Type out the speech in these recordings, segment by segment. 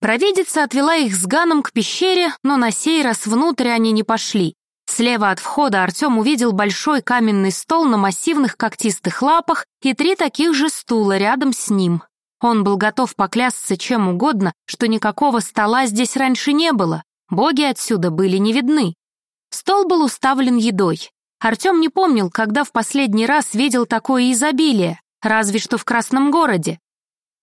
Провидица отвела их с Ганом к пещере, но на сей раз внутрь они не пошли. Слева от входа Артем увидел большой каменный стол на массивных когтистых лапах и три таких же стула рядом с ним. Он был готов поклясться чем угодно, что никакого стола здесь раньше не было, боги отсюда были не видны. Стол был уставлен едой. Артем не помнил, когда в последний раз видел такое изобилие, разве что в Красном городе.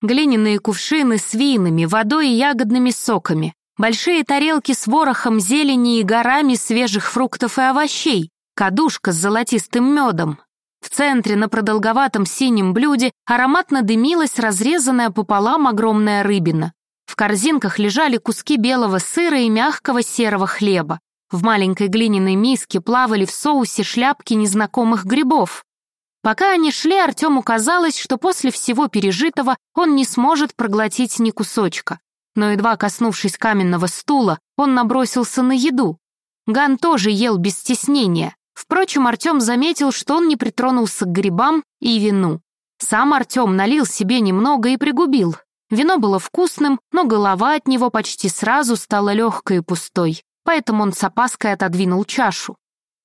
Глиняные кувшины с винами, водой и ягодными соками, большие тарелки с ворохом зелени и горами свежих фруктов и овощей, кадушка с золотистым медом. В центре на продолговатом синем блюде ароматно дымилась разрезанная пополам огромная рыбина. В корзинках лежали куски белого сыра и мягкого серого хлеба. В маленькой глиняной миске плавали в соусе шляпки незнакомых грибов. Пока они шли, Артему казалось, что после всего пережитого он не сможет проглотить ни кусочка. Но едва коснувшись каменного стула, он набросился на еду. Ган тоже ел без стеснения. Впрочем, Артем заметил, что он не притронулся к грибам и вину. Сам Артем налил себе немного и пригубил. Вино было вкусным, но голова от него почти сразу стала легкой и пустой, поэтому он с опаской отодвинул чашу.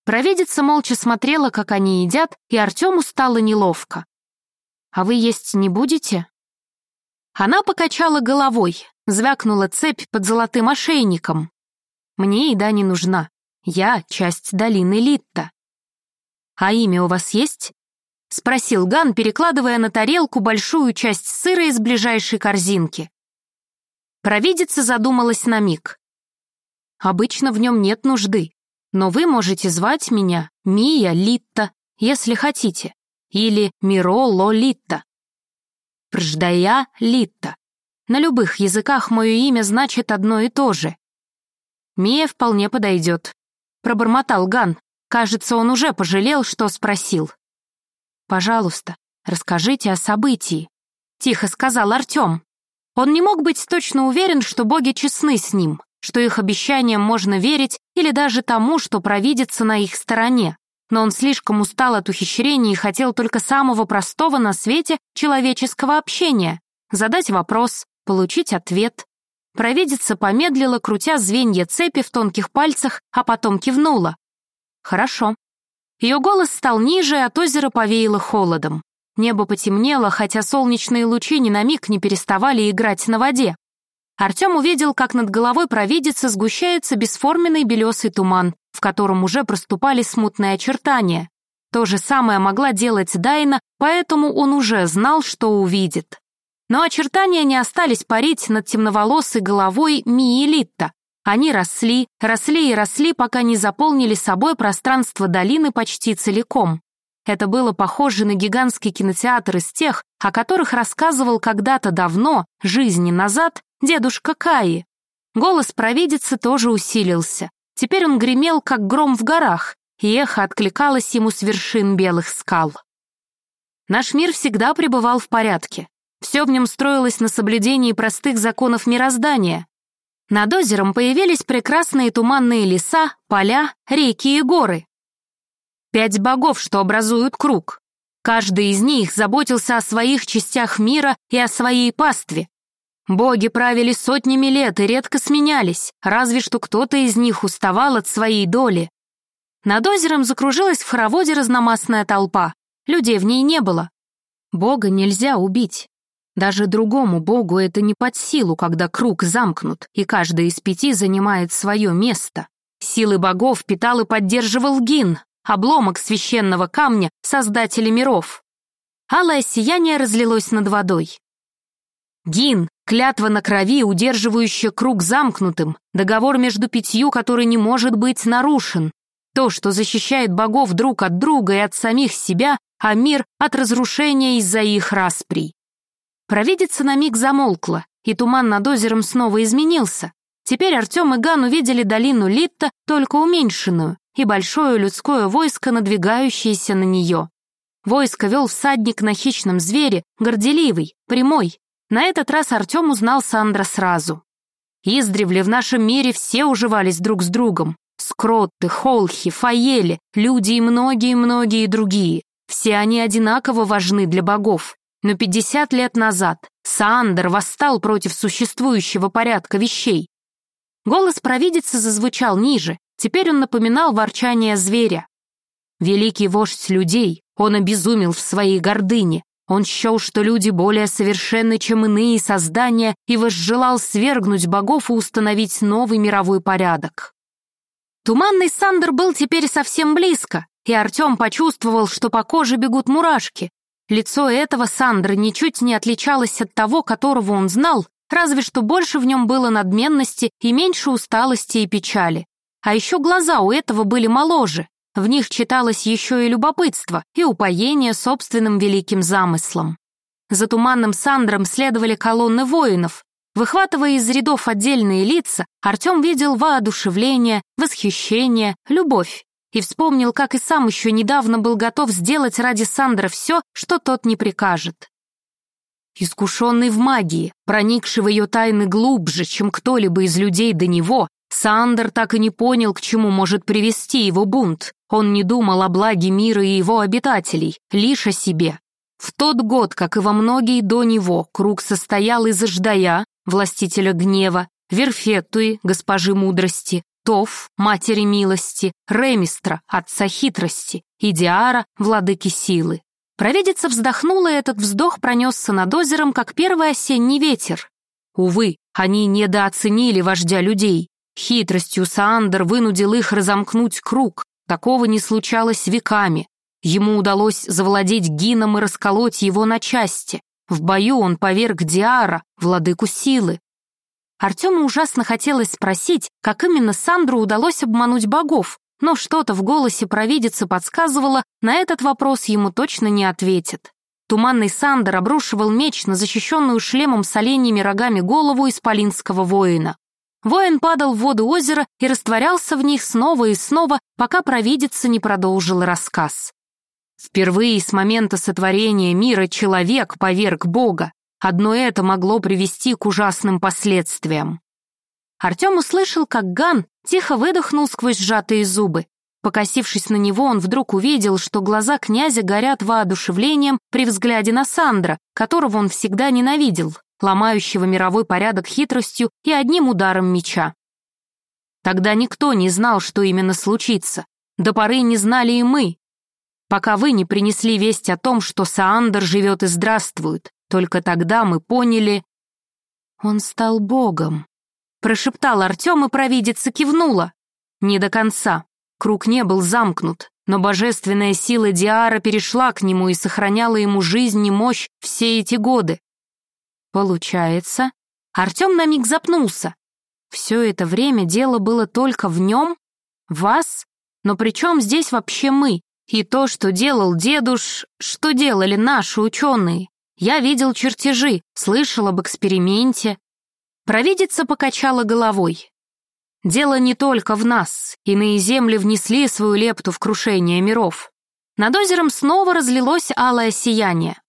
Провидица молча смотрела, как они едят, и Артему стало неловко. «А вы есть не будете?» Она покачала головой, звякнула цепь под золотым ошейником. «Мне еда не нужна. Я часть долины Литта». «А имя у вас есть?» — спросил Ган, перекладывая на тарелку большую часть сыра из ближайшей корзинки. Провидица задумалась на миг. «Обычно в нем нет нужды. Но вы можете звать меня Мия Литта, если хотите, или Миро Ло Литта. Прждая Литта. На любых языках мое имя значит одно и то же. Мия вполне подойдет. Пробормотал Ган. Кажется, он уже пожалел, что спросил. «Пожалуйста, расскажите о событии», — тихо сказал Артем. Он не мог быть точно уверен, что боги честны с ним, что их обещаниям можно верить или даже тому, что провидится на их стороне. Но он слишком устал от ухищрений и хотел только самого простого на свете человеческого общения. Задать вопрос, получить ответ. Провидица помедлила, крутя звенья цепи в тонких пальцах, а потом кивнула. «Хорошо». Ее голос стал ниже, от озера повеяло холодом. Небо потемнело, хотя солнечные лучи ни на миг не переставали играть на воде. Артем увидел, как над головой провидицы сгущается бесформенный белесый туман, в котором уже проступали смутные очертания. То же самое могла делать Дайна, поэтому он уже знал, что увидит. Но очертания не остались парить над темноволосой головой Мии Литта. Они росли, росли и росли, пока не заполнили собой пространство долины почти целиком. Это было похоже на гигантский кинотеатр из тех, о которых рассказывал когда-то давно, жизни назад, дедушка Каи. Голос провидицы тоже усилился. Теперь он гремел, как гром в горах, и эхо откликалось ему с вершин белых скал. Наш мир всегда пребывал в порядке. Все в нем строилось на соблюдении простых законов мироздания. Над озером появились прекрасные туманные леса, поля, реки и горы. Пять богов, что образуют круг. Каждый из них заботился о своих частях мира и о своей пастве, Боги правили сотнями лет и редко сменялись, разве что кто-то из них уставал от своей доли. Над озером закружилась в хороводе разномастная толпа. Людей в ней не было. Бога нельзя убить. Даже другому богу это не под силу, когда круг замкнут, и каждый из пяти занимает свое место. Силы богов питал и поддерживал Гин, обломок священного камня, создателя миров. Алое сияние разлилось над водой. Гин, клятва на крови, удерживающая круг замкнутым, договор между пятью, который не может быть нарушен, то, что защищает богов друг от друга и от самих себя, а мир от разрушения из-за их расприй. Провидица на миг замолкла, и туман над озером снова изменился. Теперь Артем и Ган увидели долину Литта, только уменьшенную, и большое людское войско, надвигающееся на нее. Войско вел всадник на хищном звере, горделивый, прямой, на этот раз Артем узнал Сандра сразу. Издревле в нашем мире все уживались друг с другом. Скротты, холхи, фаели, люди и многие-многие другие. Все они одинаково важны для богов. Но 50 лет назад Саандер восстал против существующего порядка вещей. Голос провидицы зазвучал ниже, теперь он напоминал ворчание зверя. Великий вождь людей, он обезумел в своей гордыне. Он счел, что люди более совершенны, чем иные создания, и возжелал свергнуть богов и установить новый мировой порядок. Туманный Сандер был теперь совсем близко, и Артем почувствовал, что по коже бегут мурашки. Лицо этого Сандра ничуть не отличалось от того, которого он знал, разве что больше в нем было надменности и меньше усталости и печали. А еще глаза у этого были моложе, в них читалось еще и любопытство и упоение собственным великим замыслом. За туманным Сандром следовали колонны воинов. Выхватывая из рядов отдельные лица, Артем видел воодушевление, восхищение, любовь и вспомнил, как и сам еще недавно был готов сделать ради Сандра все, что тот не прикажет. Искушенный в магии, проникший в ее тайны глубже, чем кто-либо из людей до него, Сандер так и не понял, к чему может привести его бунт. Он не думал о благе мира и его обитателей, лишь о себе. В тот год, как и во многие до него, круг состоял из Иждая, властителя гнева, Верфеттуи, госпожи мудрости, Тов, матери милости, Ремистра, отца хитрости, и Диара, владыки силы. Провидица вздохнула, и этот вздох пронесся над озером, как первый осенний ветер. Увы, они недооценили вождя людей. Хитростью Саандер вынудил их разомкнуть круг. Такого не случалось веками. Ему удалось завладеть Гином и расколоть его на части. В бою он поверг Диара, владыку силы. Артему ужасно хотелось спросить, как именно Сандру удалось обмануть богов, но что-то в голосе провидицы подсказывало, на этот вопрос ему точно не ответит. Туманный Сандер обрушивал меч на защищенную шлемом с оленьими рогами голову исполинского воина. Воин падал в воду озера и растворялся в них снова и снова, пока провидица не продолжила рассказ. Впервые с момента сотворения мира человек поверг Бога. Одно это могло привести к ужасным последствиям. Артем услышал, как Ган тихо выдохнул сквозь сжатые зубы. Покосившись на него, он вдруг увидел, что глаза князя горят воодушевлением при взгляде на Сандра, которого он всегда ненавидел, ломающего мировой порядок хитростью и одним ударом меча. Тогда никто не знал, что именно случится. До поры не знали и мы. Пока вы не принесли весть о том, что Саандр живет и здравствует, только тогда мы поняли... Он стал богом. Прошептал Артем, и провидица кивнула. Не до конца. Круг не был замкнут, но божественная сила Диара перешла к нему и сохраняла ему жизнь и мощь все эти годы. Получается, Артем на миг запнулся. Все это время дело было только в нем? Вас? Но при чем здесь вообще мы? И то, что делал дедуш, что делали наши ученые? Я видел чертежи, слышал об эксперименте. Провидица покачала головой. Дело не только в нас. Иные земли внесли свою лепту в крушение миров. Над озером снова разлилось алое сияние.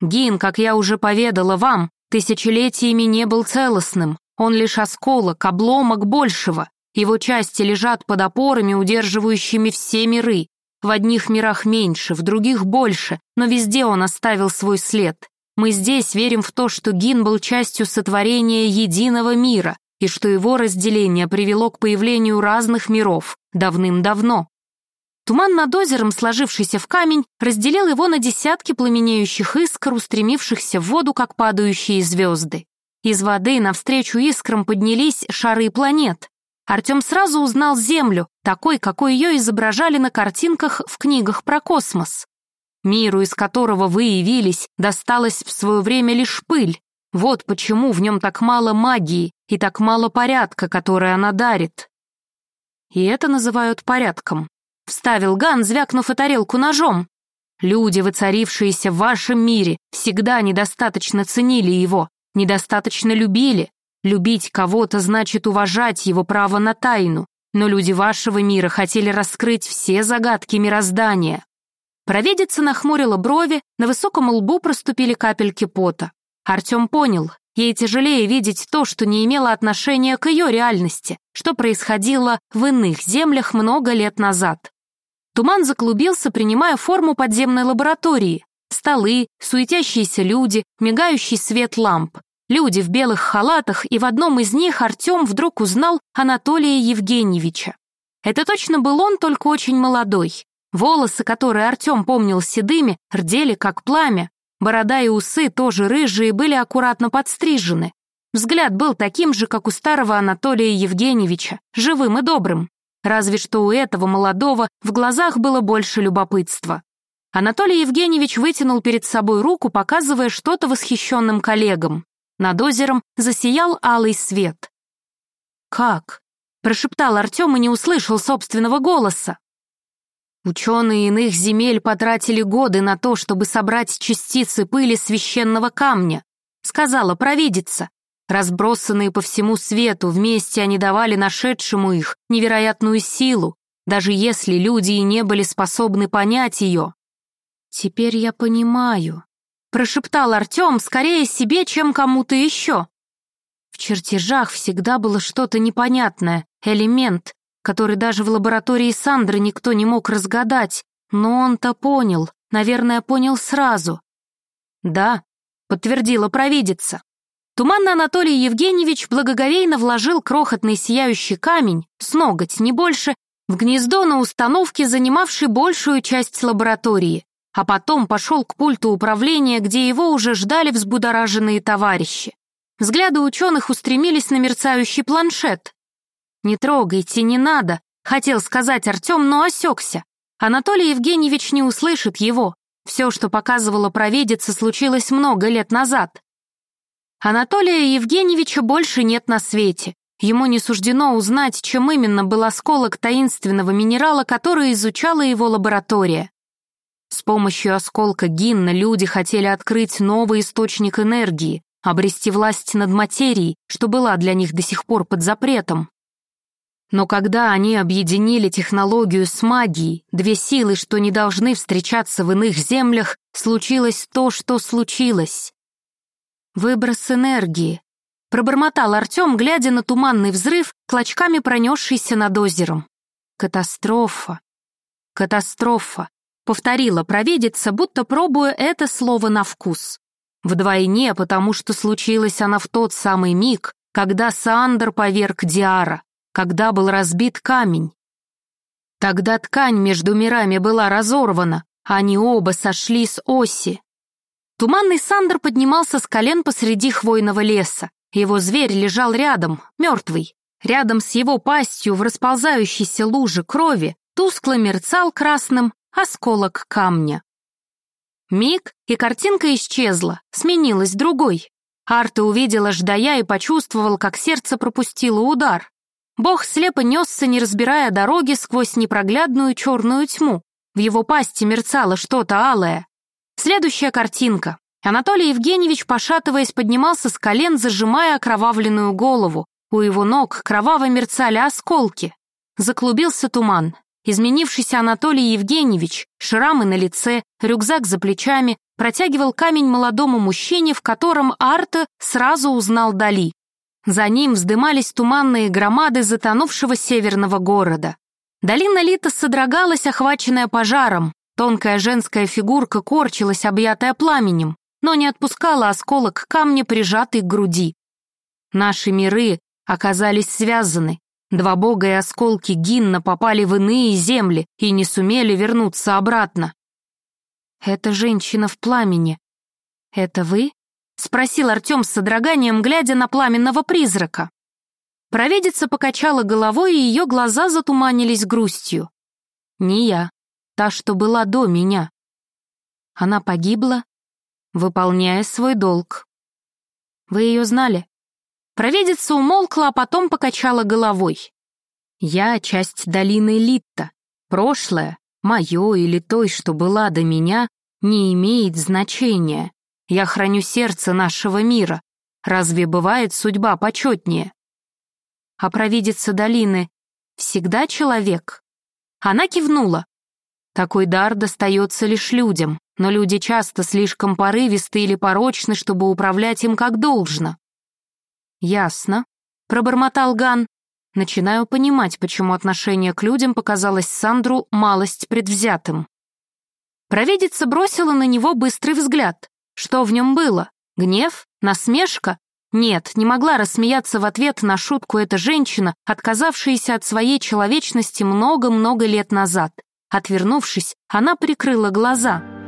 Гин, как я уже поведала вам, тысячелетиями не был целостным. Он лишь осколок, обломок большего. Его части лежат под опорами, удерживающими все миры. В одних мирах меньше, в других больше, но везде он оставил свой след. Мы здесь верим в то, что Гин был частью сотворения единого мира, и что его разделение привело к появлению разных миров давным-давно. Туман над озером, сложившийся в камень, разделил его на десятки пламенеющих искр, устремившихся в воду, как падающие звезды. Из воды навстречу искрам поднялись шары планет. Артем сразу узнал Землю, такой, какой ее изображали на картинках в книгах про космос. Миру, из которого вы явились, досталась в свое время лишь пыль. Вот почему в нем так мало магии и так мало порядка, который она дарит. И это называют порядком. Вставил Ган, звякнув о тарелку ножом. Люди, воцарившиеся в вашем мире, всегда недостаточно ценили его, недостаточно любили, Любить кого-то значит уважать его право на тайну, но люди вашего мира хотели раскрыть все загадки мироздания. Провидица нахмурила брови, на высоком лбу проступили капельки пота. Артем понял, ей тяжелее видеть то, что не имело отношения к ее реальности, что происходило в иных землях много лет назад. Туман заклубился, принимая форму подземной лаборатории. Столы, суетящиеся люди, мигающий свет ламп. Люди в белых халатах, и в одном из них Артем вдруг узнал Анатолия Евгеньевича. Это точно был он, только очень молодой. Волосы, которые Артем помнил седыми, рдели как пламя. Борода и усы, тоже рыжие, были аккуратно подстрижены. Взгляд был таким же, как у старого Анатолия Евгеньевича, живым и добрым. Разве что у этого молодого в глазах было больше любопытства. Анатолий Евгеньевич вытянул перед собой руку, показывая что-то восхищенным коллегам. Над озером засиял алый свет. «Как?» — прошептал Артем и не услышал собственного голоса. Ученые иных земель потратили годы на то, чтобы собрать частицы пыли священного камня, сказала провидица. Разбросанные по всему свету, вместе они давали нашедшему их невероятную силу, даже если люди и не были способны понять ее. «Теперь я понимаю», — прошептал Артем скорее себе, чем кому-то еще. В чертежах всегда было что-то непонятное, элемент, который даже в лаборатории Сандры никто не мог разгадать, но он-то понял, наверное, понял сразу. «Да», — подтвердила провидица. Туманно Анатолий Евгеньевич благоговейно вложил крохотный сияющий камень, с ноготь, не больше, в гнездо на установке, занимавшей большую часть лаборатории а потом пошел к пульту управления, где его уже ждали взбудораженные товарищи. Взгляды ученых устремились на мерцающий планшет. «Не трогайте, не надо», — хотел сказать Артем, но осекся. Анатолий Евгеньевич не услышит его. Все, что показывала провидица, случилось много лет назад. Анатолия Евгеньевича больше нет на свете. Ему не суждено узнать, чем именно был осколок таинственного минерала, который изучала его лаборатория. С помощью осколка Гинна люди хотели открыть новый источник энергии, обрести власть над материей, что была для них до сих пор под запретом. Но когда они объединили технологию с магией, две силы, что не должны встречаться в иных землях, случилось то, что случилось. Выброс энергии. Пробормотал Артем, глядя на туманный взрыв, клочками пронесшийся над озером. Катастрофа. Катастрофа повторила провидица, будто пробуя это слово на вкус. Вдвойне, потому что случилась она в тот самый миг, когда Саандр поверг Диара, когда был разбит камень. Тогда ткань между мирами была разорвана, они оба сошли с оси. Туманный Сандер поднимался с колен посреди хвойного леса. Его зверь лежал рядом, мертвый. Рядом с его пастью в расползающейся луже крови тускло мерцал красным осколок камня. Миг, и картинка исчезла, сменилась другой. Арта увидела Ждая и почувствовал, как сердце пропустило удар. Бог слепо несся, не разбирая дороги сквозь непроглядную черную тьму. В его пасти мерцало что-то алое. Следующая картинка. Анатолий Евгеньевич, пошатываясь, поднимался с колен, зажимая окровавленную голову. У его ног кроваво мерцали осколки. Заклубился туман. Изменившийся Анатолий Евгеньевич, шрамы на лице, рюкзак за плечами, протягивал камень молодому мужчине, в котором Арта сразу узнал Дали. За ним вздымались туманные громады затонувшего северного города. Долина Лита содрогалась, охваченная пожаром. Тонкая женская фигурка корчилась, объятая пламенем, но не отпускала осколок камня, прижатый к груди. Наши миры оказались связаны, Два бога и осколки Гинна попали в иные земли и не сумели вернуться обратно. «Это женщина в пламени. Это вы?» — спросил Артем с содроганием, глядя на пламенного призрака. Провидица покачала головой, и ее глаза затуманились грустью. «Не я. Та, что была до меня. Она погибла, выполняя свой долг. Вы ее знали?» Провидица умолкла, а потом покачала головой. «Я — часть долины Литта. Прошлое, мое или той, что была до меня, не имеет значения. Я храню сердце нашего мира. Разве бывает судьба почетнее?» «А провидица долины всегда человек?» Она кивнула. Такой дар достается лишь людям, но люди часто слишком порывисты или порочны, чтобы управлять им как должно. «Ясно», — пробормотал Ган. «Начинаю понимать, почему отношение к людям показалось Сандру малость предвзятым». Провидица бросила на него быстрый взгляд. Что в нем было? Гнев? Насмешка? Нет, не могла рассмеяться в ответ на шутку эта женщина, отказавшаяся от своей человечности много-много лет назад. Отвернувшись, она прикрыла глаза —